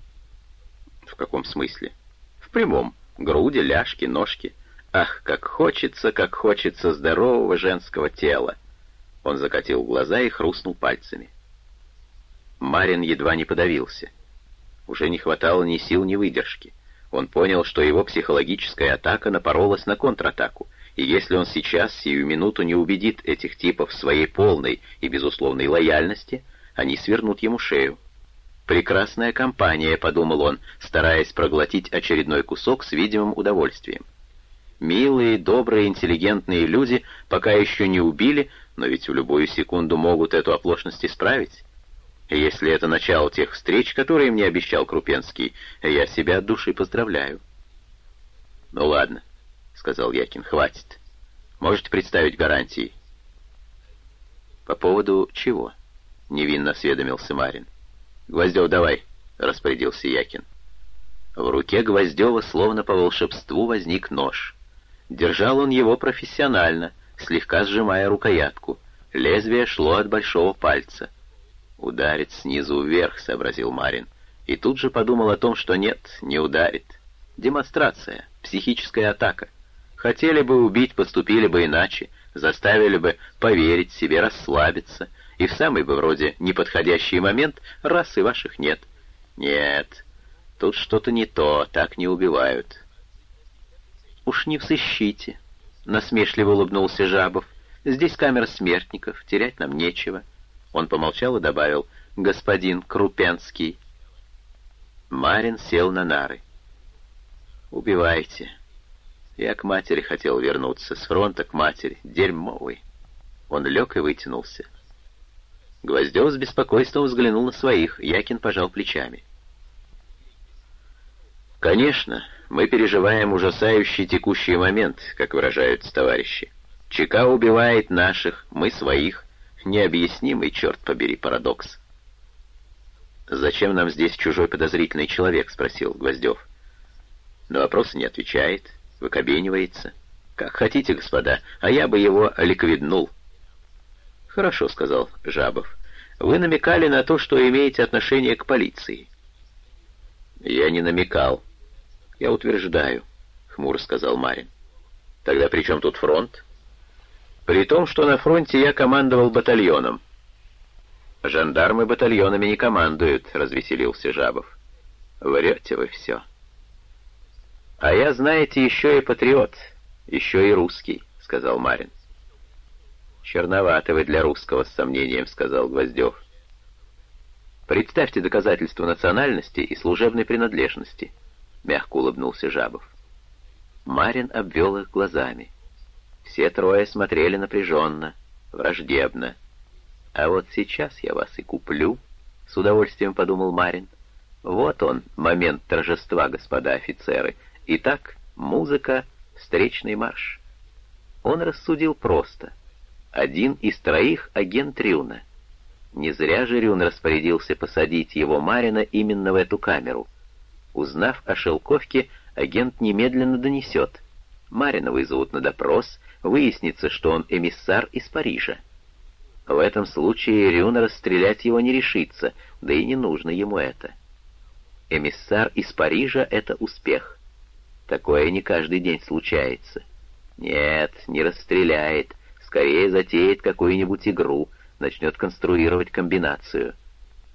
«В каком смысле?» «В прямом. Груди, ляжки, ножки. Ах, как хочется, как хочется здорового женского тела!» Он закатил глаза и хрустнул пальцами. Марин едва не подавился. Уже не хватало ни сил, ни выдержки. Он понял, что его психологическая атака напоролась на контратаку, и если он сейчас, сию минуту, не убедит этих типов в своей полной и безусловной лояльности, они свернут ему шею. «Прекрасная компания», — подумал он, стараясь проглотить очередной кусок с видимым удовольствием. Милые, добрые, интеллигентные люди пока еще не убили, но ведь в любую секунду могут эту оплошность исправить. Если это начало тех встреч, которые мне обещал Крупенский, я себя от души поздравляю. «Ну ладно», — сказал Якин, — «хватит. Можете представить гарантии». «По поводу чего?» — невинно осведомился Марин. «Гвоздев, давай», — распорядился Якин. В руке Гвоздева словно по волшебству возник нож. Держал он его профессионально, слегка сжимая рукоятку. Лезвие шло от большого пальца. «Ударит снизу вверх», — сообразил Марин. И тут же подумал о том, что нет, не ударит. Демонстрация, психическая атака. Хотели бы убить, поступили бы иначе, заставили бы поверить себе, расслабиться — и в самый бы вроде неподходящий момент раз и ваших нет. Нет, тут что-то не то, так не убивают. Уж не всыщите, насмешливо улыбнулся Жабов. Здесь камера смертников, терять нам нечего. Он помолчал и добавил, господин Крупенский. Марин сел на нары. «Убивайте. Я к матери хотел вернуться, с фронта к матери, дерьмовый». Он лег и вытянулся. Гвоздев с беспокойством взглянул на своих, Якин пожал плечами. «Конечно, мы переживаем ужасающий текущий момент, как выражаются товарищи. ЧК убивает наших, мы своих. Необъяснимый, черт побери, парадокс». «Зачем нам здесь чужой подозрительный человек?» — спросил Гвоздев. На вопрос не отвечает, выкобенивается. «Как хотите, господа, а я бы его ликвиднул». «Хорошо», — сказал Жабов. «Вы намекали на то, что имеете отношение к полиции». «Я не намекал. Я утверждаю», — хмуро сказал Марин. «Тогда при чем тут фронт?» «При том, что на фронте я командовал батальоном». «Жандармы батальонами не командуют», — развеселился Жабов. «Врете вы все». «А я, знаете, еще и патриот, еще и русский», — сказал Марин. «Черновато вы для русского, с сомнением», — сказал Гвоздев. «Представьте доказательства национальности и служебной принадлежности», — мягко улыбнулся Жабов. Марин обвел их глазами. Все трое смотрели напряженно. враждебно. А вот сейчас я вас и куплю, — с удовольствием подумал Марин. Вот он, момент торжества, господа офицеры. Итак, музыка, встречный марш. Он рассудил просто. Один из троих — агент Рюна. Не зря же Рюн распорядился посадить его Марина именно в эту камеру. Узнав о Шелковке, агент немедленно донесет. Марина вызовут на допрос, выяснится, что он эмиссар из Парижа. В этом случае Рюн расстрелять его не решится, да и не нужно ему это. Эмиссар из Парижа — это успех. Такое не каждый день случается. Нет, не расстреляет, скорее затеет какую-нибудь игру, начнет конструировать комбинацию.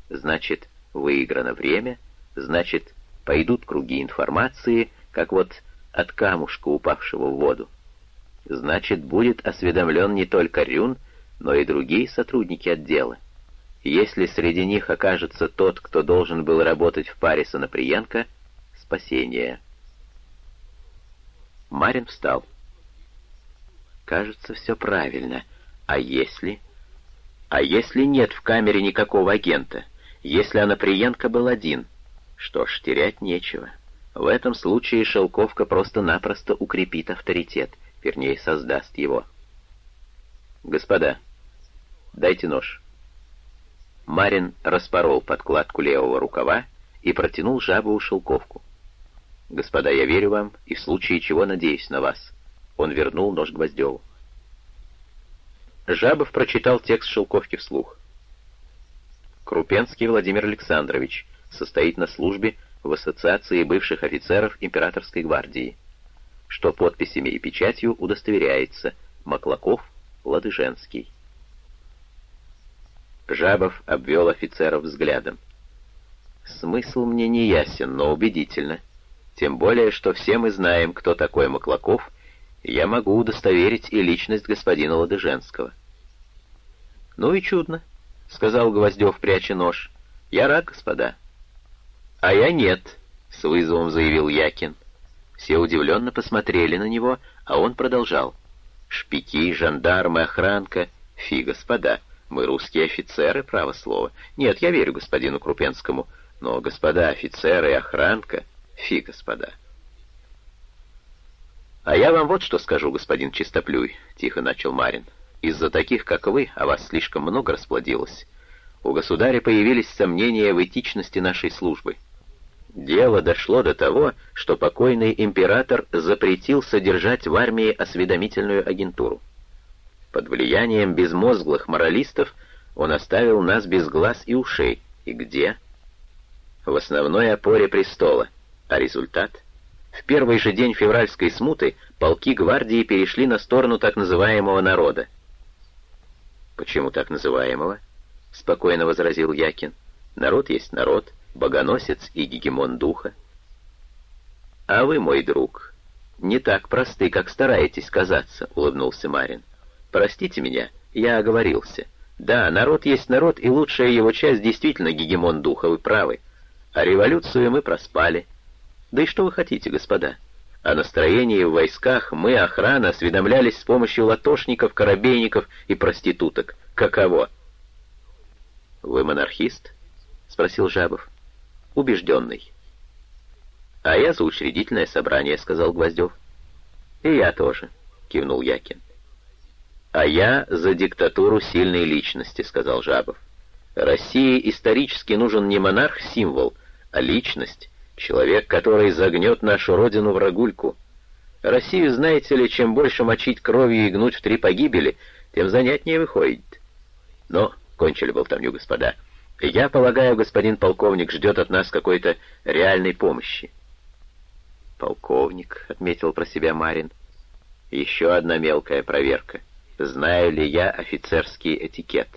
Значит, выиграно время, значит, пойдут круги информации, как вот от камушка, упавшего в воду. Значит, будет осведомлен не только Рюн, но и другие сотрудники отдела. Если среди них окажется тот, кто должен был работать в паре с Анаприенко, спасение. Марин встал. Кажется, все правильно. А если... А если нет в камере никакого агента? Если Анаприенко был один? Что ж, терять нечего. В этом случае Шелковка просто-напросто укрепит авторитет, вернее, создаст его. «Господа, дайте нож». Марин распорол подкладку левого рукава и протянул жабу шелковку. «Господа, я верю вам и в случае чего надеюсь на вас». Он вернул нож Гвоздеву. Жабов прочитал текст шелковки вслух. Крупенский Владимир Александрович состоит на службе в Ассоциации бывших офицеров Императорской гвардии, что подписями и печатью удостоверяется Маклаков Ладыженский. Жабов обвел офицеров взглядом. «Смысл мне не ясен, но убедительно. Тем более, что все мы знаем, кто такой Маклаков, я могу удостоверить и личность господина Ладыженского». «Ну и чудно», — сказал Гвоздев, пряча нож. «Я рад, господа». «А я нет», — с вызовом заявил Якин. Все удивленно посмотрели на него, а он продолжал. «Шпики, жандармы, охранка. Фи, господа, мы русские офицеры, право слово. Нет, я верю господину Крупенскому, но господа офицеры и охранка, фи, господа. «А я вам вот что скажу, господин Чистоплюй», — тихо начал Марин. «Из-за таких, как вы, а вас слишком много расплодилось, у государя появились сомнения в этичности нашей службы. Дело дошло до того, что покойный император запретил содержать в армии осведомительную агентуру. Под влиянием безмозглых моралистов он оставил нас без глаз и ушей. И где? В основной опоре престола. А результат? В первый же день февральской смуты полки гвардии перешли на сторону так называемого народа. «Почему так называемого?» — спокойно возразил Якин. «Народ есть народ, богоносец и гегемон духа». «А вы, мой друг, не так просты, как стараетесь казаться», — улыбнулся Марин. Простите меня, я оговорился. Да, народ есть народ, и лучшая его часть действительно гегемон духа, вы правы. А революцию мы проспали. Да и что вы хотите, господа? О настроении в войсках мы, охрана, осведомлялись с помощью латошников, корабейников и проституток. Каково? «Вы монархист?» — спросил Жабов. «Убежденный». «А я за учредительное собрание», — сказал Гвоздев. «И я тоже», — кивнул Якин. «А я за диктатуру сильной личности», — сказал Жабов. «России исторически нужен не монарх-символ, а личность, человек, который загнет нашу родину в рогульку. Россию, знаете ли, чем больше мочить кровью и гнуть в три погибели, тем занятнее выходит. Но, кончили болтовню, господа, я полагаю, господин полковник ждет от нас какой-то реальной помощи. «Полковник», — отметил про себя Марин. «Еще одна мелкая проверка знаю ли я офицерский этикет.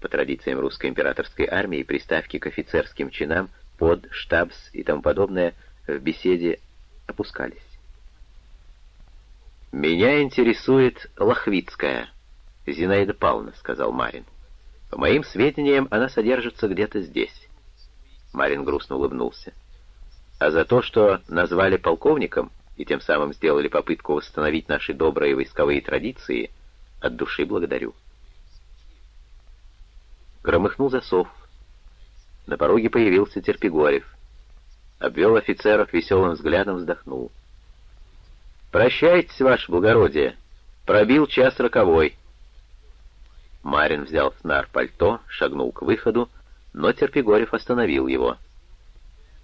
По традициям русской императорской армии приставки к офицерским чинам под, штабс и тому подобное в беседе опускались. «Меня интересует Лохвицкая, Зинаида Павловна», — сказал Марин. «По моим сведениям, она содержится где-то здесь». Марин грустно улыбнулся. «А за то, что назвали полковником, и тем самым сделали попытку восстановить наши добрые войсковые традиции, От души благодарю. Громыхнул засов. На пороге появился Терпигорев. Обвел офицеров веселым взглядом, вздохнул. «Прощайтесь, ваше благородие. Пробил час роковой». Марин взял с пальто, шагнул к выходу, но Терпигорев остановил его.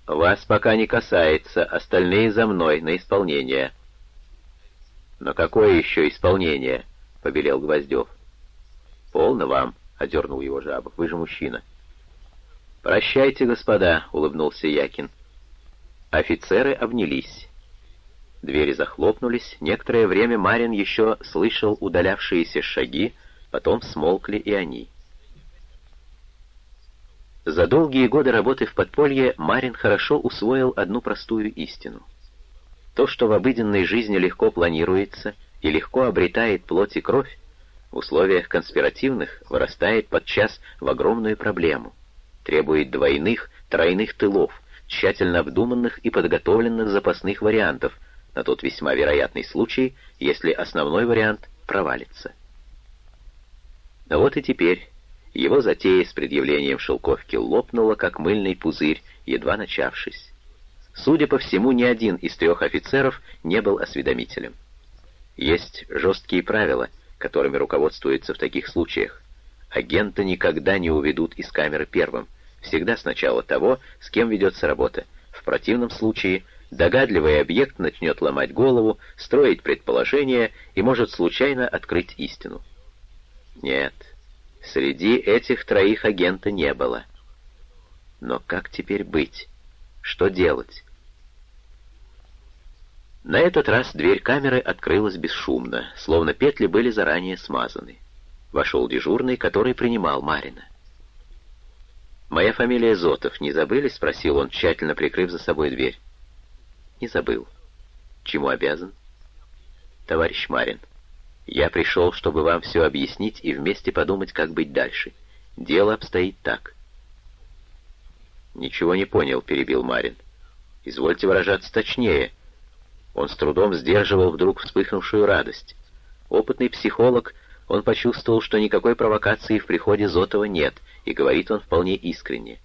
«Вас пока не касается, остальные за мной на исполнение». «Но какое еще исполнение?» — побелел Гвоздев. «Полно вам», — одернул его жаба, — «вы же мужчина». «Прощайте, господа», — улыбнулся Якин. Офицеры обнялись. Двери захлопнулись, некоторое время Марин еще слышал удалявшиеся шаги, потом смолкли и они. За долгие годы работы в подполье Марин хорошо усвоил одну простую истину. То, что в обыденной жизни легко планируется и легко обретает плоть и кровь, в условиях конспиративных вырастает подчас в огромную проблему, требует двойных, тройных тылов, тщательно обдуманных и подготовленных запасных вариантов на тот весьма вероятный случай, если основной вариант провалится. Вот и теперь его затея с предъявлением шелковки лопнула, как мыльный пузырь, едва начавшись. Судя по всему, ни один из трех офицеров не был осведомителем. Есть жесткие правила, которыми руководствуются в таких случаях. Агента никогда не уведут из камеры первым, всегда сначала того, с кем ведется работа. В противном случае догадливый объект начнет ломать голову, строить предположения и может случайно открыть истину. Нет, среди этих троих агента не было. Но как теперь быть? Что делать? На этот раз дверь камеры открылась бесшумно, словно петли были заранее смазаны. Вошел дежурный, который принимал Марина. «Моя фамилия Зотов, не забыли?» — спросил он, тщательно прикрыв за собой дверь. «Не забыл. Чему обязан?» «Товарищ Марин, я пришел, чтобы вам все объяснить и вместе подумать, как быть дальше. Дело обстоит так». «Ничего не понял», — перебил Марин. «Извольте выражаться точнее». Он с трудом сдерживал вдруг вспыхнувшую радость. Опытный психолог, он почувствовал, что никакой провокации в приходе Зотова нет, и говорит он вполне искренне.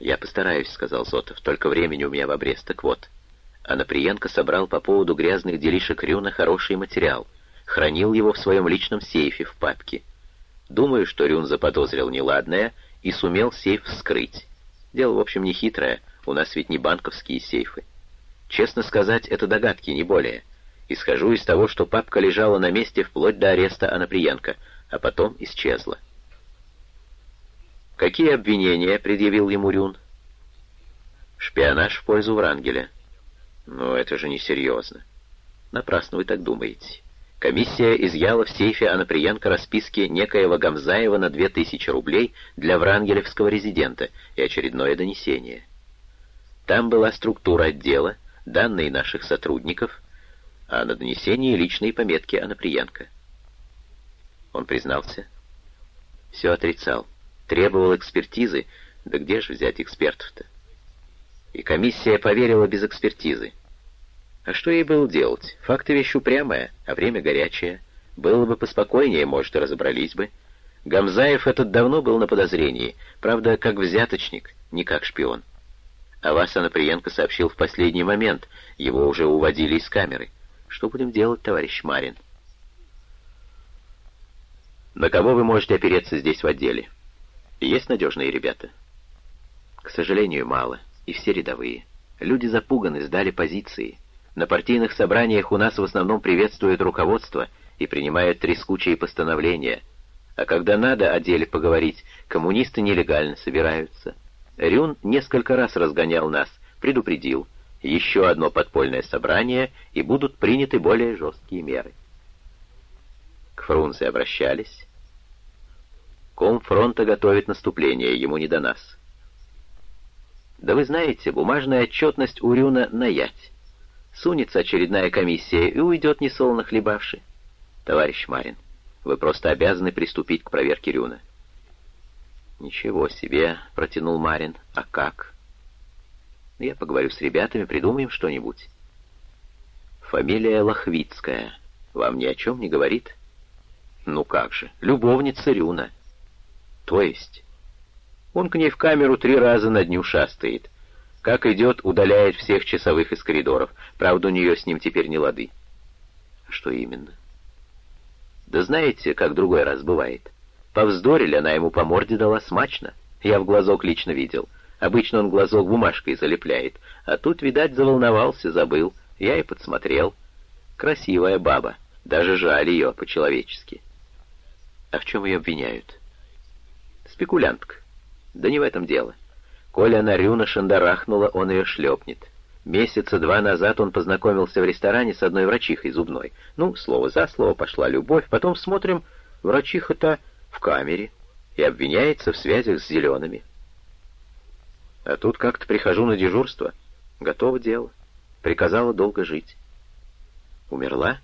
«Я постараюсь», — сказал Зотов, — «только времени у меня в обрез, так вот». А Наприенко собрал по поводу грязных делишек Рюна хороший материал, хранил его в своем личном сейфе в папке. Думаю, что Рюн заподозрил неладное и сумел сейф вскрыть. Дело, в общем, не хитрое, у нас ведь не банковские сейфы. Честно сказать, это догадки, не более. Исхожу из того, что папка лежала на месте вплоть до ареста Анаприенко, а потом исчезла. «Какие обвинения?» — предъявил ему Рюн. «Шпионаж в пользу Врангеля». «Но это же несерьезно». «Напрасно вы так думаете. Комиссия изъяла в сейфе Анаприенко расписки некоего Гамзаева на 2000 рублей для врангелевского резидента и очередное донесение. Там была структура отдела, данные наших сотрудников, а на донесении личные пометки Анаприенко. Он признался. Все отрицал. Требовал экспертизы, да где же взять экспертов-то? И комиссия поверила без экспертизы. А что ей было делать? Факты вещь упрямая, а время горячее. Было бы поспокойнее, может, и разобрались бы. Гамзаев этот давно был на подозрении, правда, как взяточник, не как шпион. А вас Анаприенко сообщил в последний момент, его уже уводили из камеры. Что будем делать, товарищ Марин? На кого вы можете опереться здесь в отделе? Есть надежные ребята? К сожалению, мало, и все рядовые. Люди запуганы, сдали позиции. На партийных собраниях у нас в основном приветствует руководство и принимает трескучие постановления. А когда надо о деле поговорить, коммунисты нелегально собираются. Рюн несколько раз разгонял нас, предупредил. Еще одно подпольное собрание, и будут приняты более жесткие меры. К Фрунзе обращались. Ком фронта готовит наступление, ему не до нас. Да вы знаете, бумажная отчетность у Рюна на ять. Сунется очередная комиссия и уйдет несолоно хлебавши. Товарищ Марин, вы просто обязаны приступить к проверке Рюна. Ничего себе, протянул Марин. А как? Я поговорю с ребятами, придумаем что-нибудь. Фамилия Лохвицкая. Вам ни о чем не говорит? Ну как же, любовница Рюна. То есть? Он к ней в камеру три раза на дню шастает. Как идет, удаляет всех часовых из коридоров. Правда, у нее с ним теперь не лады. Что именно? Да знаете, как другой раз бывает. Повздорили, она ему по морде дала смачно. Я в глазок лично видел. Обычно он глазок бумажкой залепляет. А тут, видать, заволновался, забыл. Я и подсмотрел. Красивая баба. Даже жаль ее по-человечески. А в чем ее обвиняют? Спекулянтка. Да не в этом дело. Коля она Рюна шандарахнула, он ее шлепнет. Месяца два назад он познакомился в ресторане с одной врачихой зубной. Ну, слово за слово пошла любовь. Потом смотрим, врачиха-то в камере и обвиняется в связях с зелеными. А тут как-то прихожу на дежурство. Готово дело. Приказала долго жить. Умерла?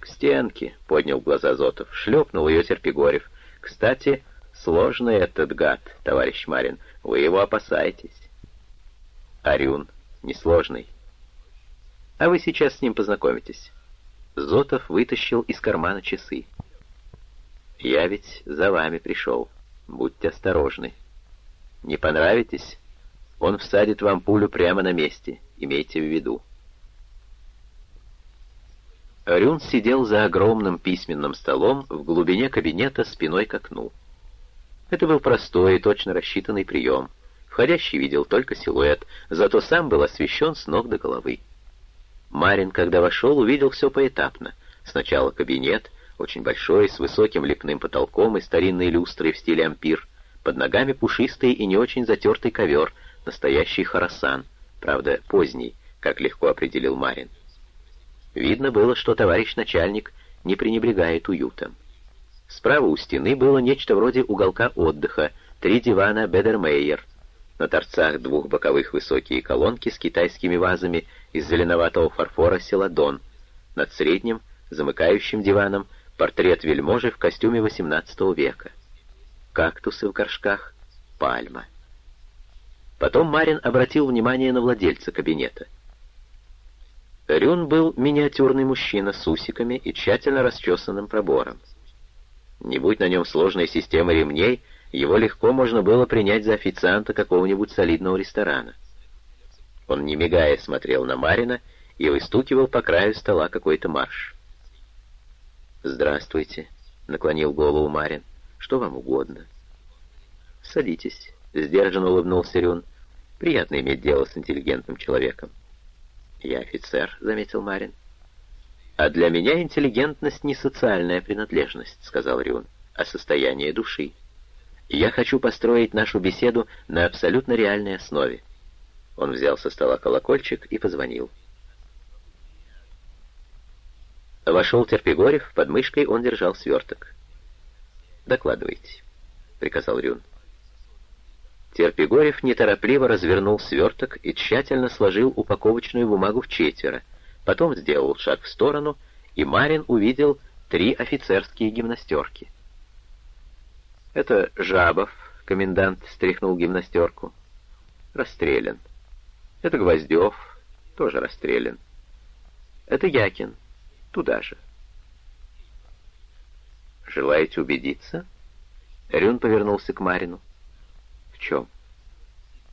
К стенке, поднял глаза Зотов. Шлепнул ее Терпигорев. Кстати, сложный этот гад, товарищ Марин. Вы его опасаетесь. Арюн, несложный. А вы сейчас с ним познакомитесь. Зотов вытащил из кармана часы. Я ведь за вами пришел. Будьте осторожны. Не понравитесь, он всадит вам пулю прямо на месте, имейте в виду. Рюн сидел за огромным письменным столом в глубине кабинета спиной к окну. Это был простой и точно рассчитанный прием. Входящий видел только силуэт, зато сам был освещен с ног до головы. Марин, когда вошел, увидел все поэтапно. Сначала кабинет, очень большой, с высоким лепным потолком и старинной люстрой в стиле ампир, под ногами пушистый и не очень затертый ковер, настоящий хорасан, правда, поздний, как легко определил Марин. Видно было, что товарищ начальник не пренебрегает уютом. Справа у стены было нечто вроде уголка отдыха, три дивана Бедермейер. На торцах двух боковых высокие колонки с китайскими вазами из зеленоватого фарфора селадон. Над средним, замыкающим диваном, портрет вельможи в костюме XVIII века кактусы в горшках, пальма. Потом Марин обратил внимание на владельца кабинета. Рюн был миниатюрный мужчина с усиками и тщательно расчесанным пробором. Не будь на нем сложной системы ремней, его легко можно было принять за официанта какого-нибудь солидного ресторана. Он, не мигая, смотрел на Марина и выстукивал по краю стола какой-то марш. «Здравствуйте», — наклонил голову Марин. Что вам угодно?» «Садитесь», — сдержанно улыбнулся Рюн. «Приятно иметь дело с интеллигентным человеком». «Я офицер», — заметил Марин. «А для меня интеллигентность не социальная принадлежность», — сказал Рюн, — «а состояние души. Я хочу построить нашу беседу на абсолютно реальной основе». Он взял со стола колокольчик и позвонил. Вошел Терпигорев, под мышкой он держал сверток. «Докладывайте», — приказал Рюн. Терпигорев неторопливо развернул сверток и тщательно сложил упаковочную бумагу в четверо, потом сделал шаг в сторону, и Марин увидел три офицерские гимнастерки. «Это Жабов», — комендант стряхнул гимнастерку. «Расстрелян. Это Гвоздев, тоже расстрелян. Это Якин, туда же». «Желаете убедиться?» Рюн повернулся к Марину. «В чем?»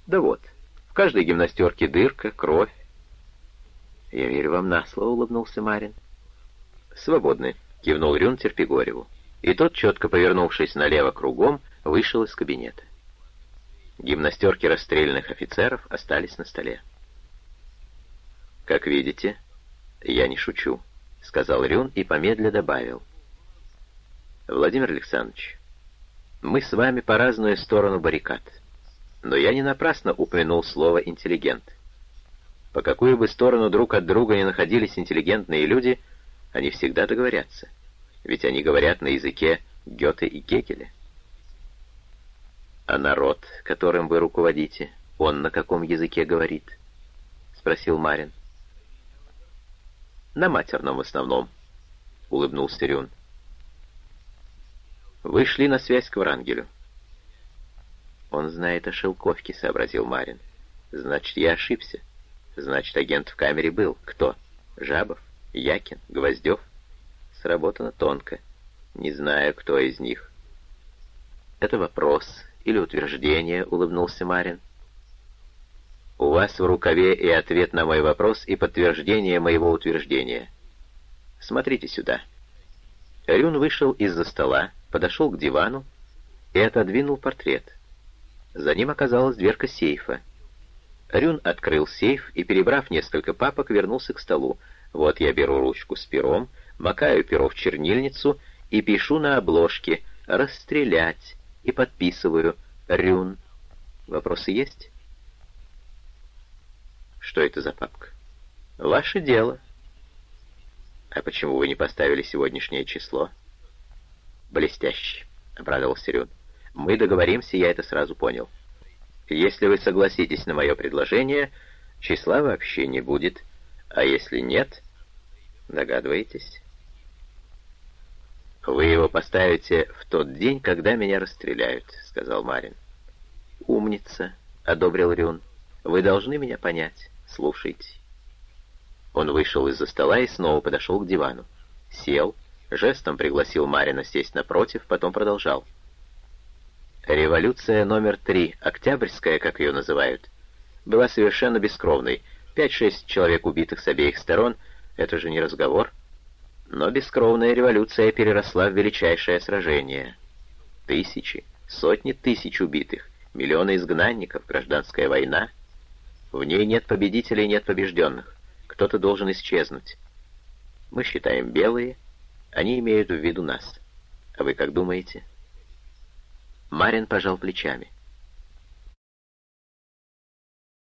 «Да вот, в каждой гимнастерке дырка, кровь». «Я верю вам на слово», — улыбнулся Марин. «Свободны», — кивнул Рюн Терпигореву. И тот, четко повернувшись налево кругом, вышел из кабинета. Гимнастерки расстрелянных офицеров остались на столе. «Как видите, я не шучу», — сказал Рюн и помедля добавил — Владимир Александрович, мы с вами по разную сторону баррикад. Но я не напрасно упомянул слово «интеллигент». По какую бы сторону друг от друга ни находились интеллигентные люди, они всегда договорятся. Ведь они говорят на языке Гёте и Гегеля. «А народ, которым вы руководите, он на каком языке говорит?» — спросил Марин. «На матерном в основном», — улыбнулся Рюн. Вышли на связь к Врангелю. «Он знает о Шелковке», — сообразил Марин. «Значит, я ошибся. Значит, агент в камере был. Кто? Жабов? Якин? Гвоздев?» Сработано тонко. Не знаю, кто из них. Это вопрос или утверждение, улыбнулся Марин. У вас в рукаве и ответ на мой вопрос, и подтверждение моего утверждения. Смотрите сюда. Рюн вышел из-за стола, подошел к дивану и отодвинул портрет. За ним оказалась дверка сейфа. Рюн открыл сейф и, перебрав несколько папок, вернулся к столу. Вот я беру ручку с пером, макаю перо в чернильницу и пишу на обложке «Расстрелять» и подписываю «Рюн». Вопросы есть? Что это за папка? Ваше дело. А почему вы не поставили сегодняшнее число? Блестяще, обрадовался Рюн. Мы договоримся, я это сразу понял. Если вы согласитесь на мое предложение, числа вообще не будет, а если нет, догадываетесь? «Вы его поставите в тот день, когда меня расстреляют», — сказал Марин. «Умница», — одобрил Рюн. «Вы должны меня понять. Слушайте». Он вышел из-за стола и снова подошел к дивану. Сел, жестом пригласил Марина сесть напротив, потом продолжал. Революция номер три, Октябрьская, как ее называют, была совершенно бескровной. Пять-шесть человек убитых с обеих сторон — это же не разговор. Но бескровная революция переросла в величайшее сражение. Тысячи, сотни тысяч убитых, миллионы изгнанников, гражданская война. В ней нет победителей, нет побежденных. Кто-то должен исчезнуть. Мы считаем белые, они имеют в виду нас. А вы как думаете?» Марин пожал плечами.